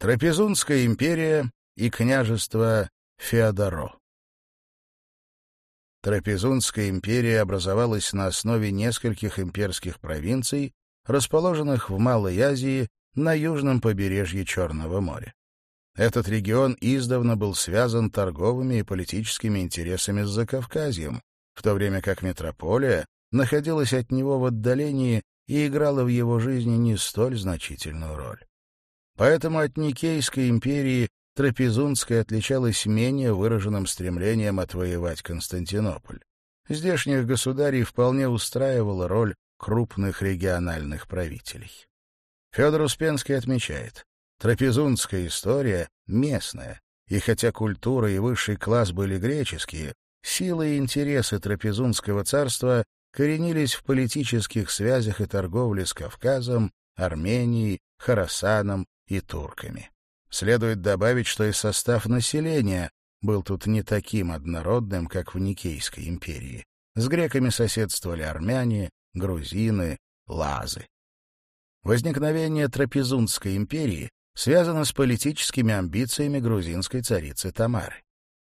Трапезунская империя и княжество Феодоро. Трапезунская империя образовалась на основе нескольких имперских провинций, расположенных в Малой Азии на южном побережье Черного моря. Этот регион издавна был связан торговыми и политическими интересами с Закавказьем, в то время как метрополия находилась от него в отдалении и играла в его жизни не столь значительную роль. Поэтому от Никейской империи Трапезунская отличалась менее выраженным стремлением отвоевать Константинополь. Здешних государей вполне устраивала роль крупных региональных правителей. Федор Успенский отмечает, трапезунская история местная, и хотя культура и высший класс были греческие, силы и интересы трапезунского царства коренились в политических связях и торговле с Кавказом, Арменией, Харасаном, и турками. Следует добавить, что и состав населения был тут не таким однородным, как в Никейской империи. С греками соседствовали армяне, грузины, лазы. Возникновение Трапезунской империи связано с политическими амбициями грузинской царицы Тамары.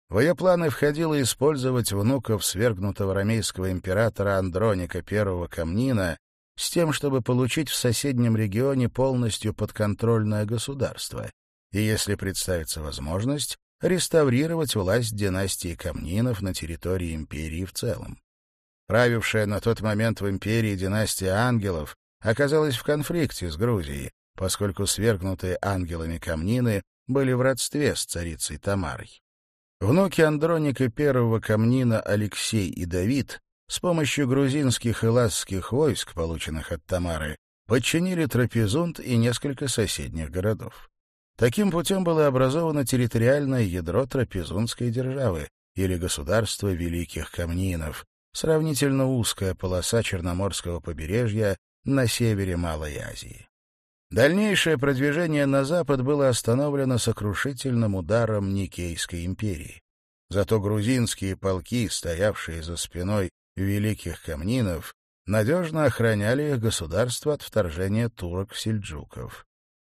В ее планы входило использовать внуков свергнутого ромейского императора Андроника I Камнина с тем, чтобы получить в соседнем регионе полностью подконтрольное государство, и, если представится возможность, реставрировать власть династии Камнинов на территории империи в целом. Правившая на тот момент в империи династия ангелов оказалась в конфликте с Грузией, поскольку свергнутые ангелами Камнины были в родстве с царицей Тамарой. Внуки Андроника I Камнина Алексей и Давид с помощью грузинских и лазских войск, полученных от Тамары, подчинили Трапезунд и несколько соседних городов. Таким путем было образовано территориальное ядро Трапезундской державы или государства Великих Камнинов, сравнительно узкая полоса Черноморского побережья на севере Малой Азии. Дальнейшее продвижение на запад было остановлено сокрушительным ударом Никейской империи. Зато грузинские полки, стоявшие за спиной великих камнинов, надежно охраняли их государство от вторжения турок-сельджуков.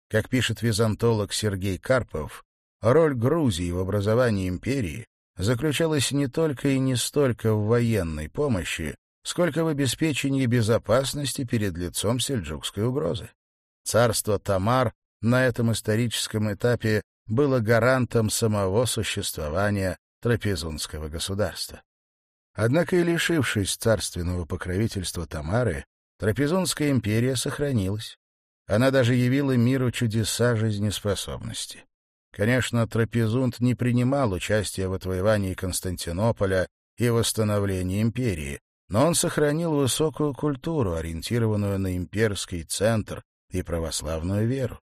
Как пишет византолог Сергей Карпов, роль Грузии в образовании империи заключалась не только и не столько в военной помощи, сколько в обеспечении безопасности перед лицом сельджукской угрозы. Царство Тамар на этом историческом этапе было гарантом самого существования трапезунского государства. Однако и лишившись царственного покровительства Тамары, Трапезунская империя сохранилась. Она даже явила миру чудеса жизнеспособности. Конечно, Трапезунд не принимал участия в отвоевании Константинополя и восстановлении империи, но он сохранил высокую культуру, ориентированную на имперский центр и православную веру.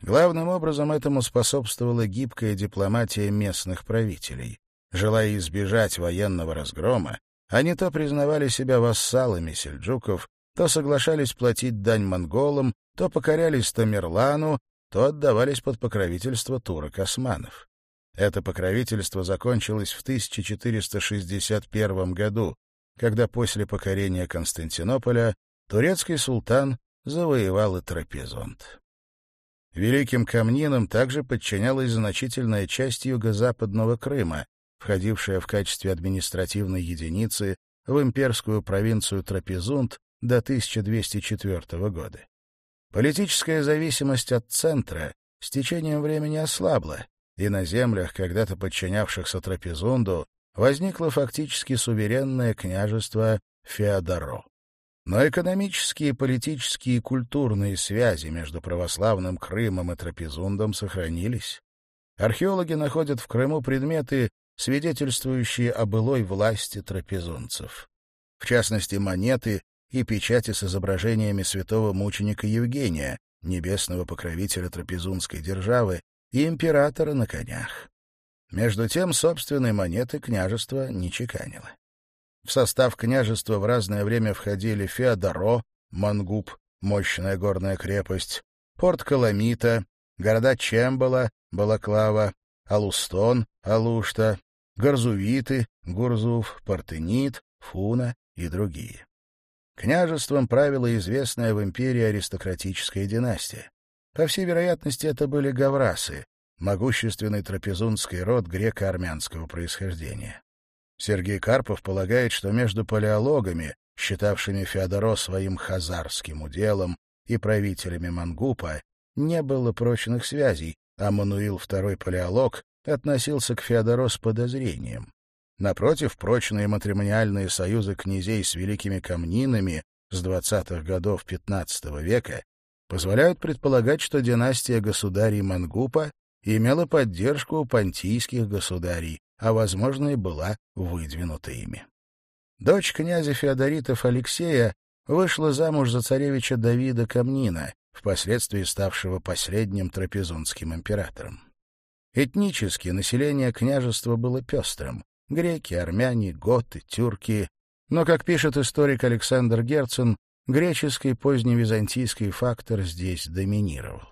Главным образом этому способствовала гибкая дипломатия местных правителей. Желая избежать военного разгрома, они то признавали себя вассалами сельджуков, то соглашались платить дань монголам, то покорялись Тамерлану, то отдавались под покровительство турок-османов. Это покровительство закончилось в 1461 году, когда после покорения Константинополя турецкий султан завоевал и Трапезонт. Великим Камнинам также подчинялась значительная часть юго-западного Крыма, входившая в качестве административной единицы в имперскую провинцию Трапезунд до 1204 года. Политическая зависимость от центра с течением времени ослабла, и на землях, когда-то подчинявшихся Трапезунду, возникло фактически суверенное княжество Феодоро. Но экономические, политические и культурные связи между православным Крымом и Трапезундом сохранились. Археологи находят в Крыму предметы, свидетельствующие о былой власти трапезунцев. В частности, монеты и печати с изображениями святого мученика Евгения, небесного покровителя трапезунской державы, и императора на конях. Между тем, собственной монеты княжество не чеканило. В состав княжества в разное время входили Феодоро, Мангуб, мощная горная крепость, порт Каламита, города Чембала, Балаклава, Алустон, Алушта, горзувиты, Горзув, партенит, фуна и другие. Княжеством правила известная в империи аристократическая династия. По всей вероятности, это были гаврасы, могущественный трапезунский род греко-армянского происхождения. Сергей Карпов полагает, что между палеологами, считавшими Феодоро своим хазарским уделом, и правителями Мангупа не было прочных связей, а Мануил II Палеолог относился к Феодоро с подозрением. Напротив, прочные матримониальные союзы князей с великими камнинами с 20-х годов XV века позволяют предполагать, что династия государей Мангупа имела поддержку у понтийских государей, а, возможно, и была выдвинута ими. Дочь князя Феодоритов Алексея вышла замуж за царевича Давида Камнина, впоследствии ставшего последним трапезунским императором. Этнически население княжества было пестрым — греки, армяне, готы, тюрки. Но, как пишет историк Александр Герцен, греческий поздневизантийский фактор здесь доминировал.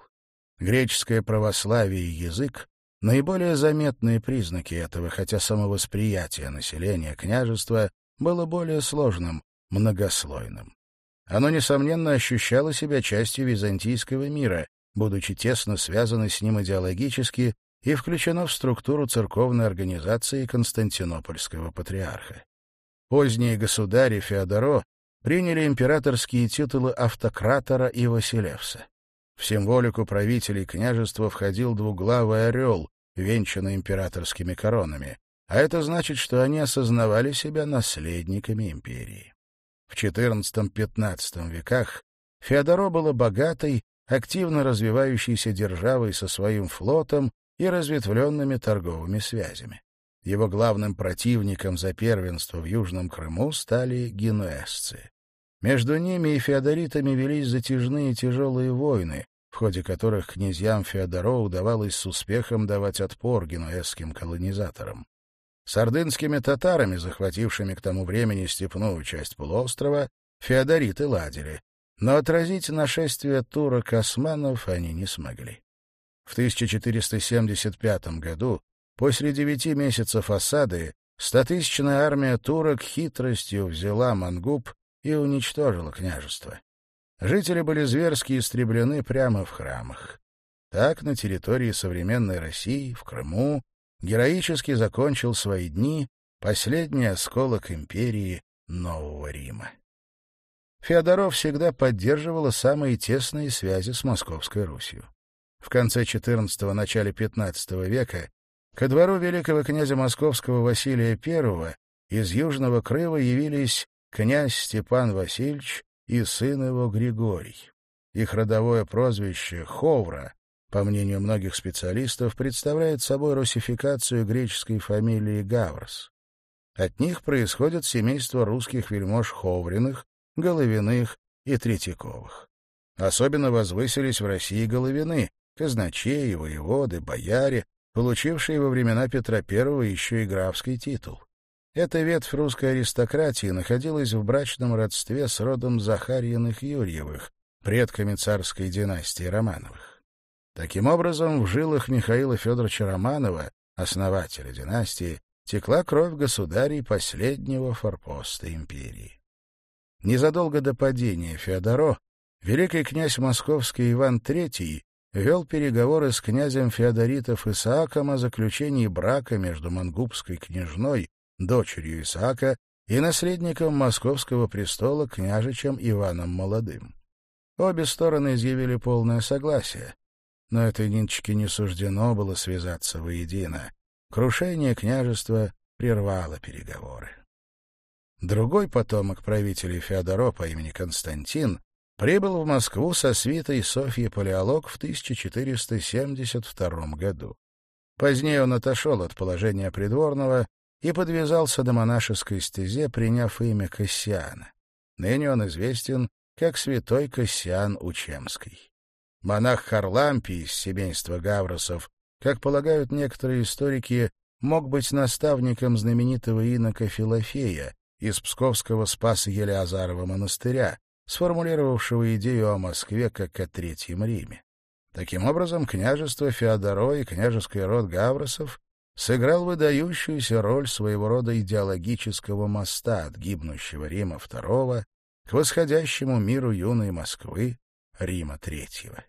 Греческое православие и язык — наиболее заметные признаки этого, хотя само восприятие населения княжества было более сложным, многослойным. Оно, несомненно, ощущало себя частью византийского мира, будучи тесно связано с ним идеологически и включено в структуру церковной организации Константинопольского патриарха. Поздние государи Феодоро приняли императорские титулы автократора и Василевса. В символику правителей княжества входил двуглавый орел, венчанный императорскими коронами, а это значит, что они осознавали себя наследниками империи. В XIV-XV веках Феодоро было богатой, активно развивающейся державой со своим флотом и разветвленными торговыми связями. Его главным противником за первенство в Южном Крыму стали генуэзцы. Между ними и феодоритами велись затяжные тяжелые войны, в ходе которых князьям Феодоро удавалось с успехом давать отпор генуэзским колонизаторам. С ордынскими татарами, захватившими к тому времени степную часть полуострова, феодориты ладили, но отразить нашествие турок-османов они не смогли. В 1475 году, после девяти месяцев осады, стотысячная армия турок хитростью взяла Мангуб и уничтожила княжество. Жители были зверски истреблены прямо в храмах. Так на территории современной России, в Крыму, героически закончил свои дни последний осколок империи Нового Рима. Феодоров всегда поддерживала самые тесные связи с Московской Русью в конце XIV – начале XV века ко двору великого князя московского Василия I из Южного Крыва явились князь Степан Васильевич и сын его Григорий. Их родовое прозвище «Ховра», по мнению многих специалистов, представляет собой русификацию греческой фамилии Гаврос. От них происходит семейство русских вельмож Ховриных, Головиных и Третьяковых. Особенно возвысились в России Головины, казначеи, воеводы, бояре, получившие во времена Петра I еще и графский титул. Эта ветвь русской аристократии находилась в брачном родстве с родом Захарьиных-Юрьевых, предками царской династии Романовых. Таким образом, в жилах Михаила Федоровича Романова, основателя династии, текла кровь государей последнего форпоста империи. Незадолго до падения Феодоро великий князь московский Иван III вел переговоры с князем Феодоритов Исааком о заключении брака между мангубской княжной, дочерью Исаака, и наследником московского престола княжичем Иваном Молодым. Обе стороны изъявили полное согласие, но этой нынчике не суждено было связаться воедино. Крушение княжества прервало переговоры. Другой потомок правителей Феодоро по имени Константин прибыл в Москву со свитой Софьи Палеолог в 1472 году. Позднее он отошел от положения придворного и подвязался до монашеской стезе, приняв имя Кассиана. Ныне он известен как святой Кассиан Учемский. Монах Харлампий из семейства Гавросов, как полагают некоторые историки, мог быть наставником знаменитого инока Филофея из Псковского Спаса Елеазарова монастыря, сформулировавшего идею о Москве как о Третьем Риме. Таким образом, княжество Феодоро и княжеский род Гавросов сыграл выдающуюся роль своего рода идеологического моста от гибнущего Рима II к восходящему миру юной Москвы Рима III.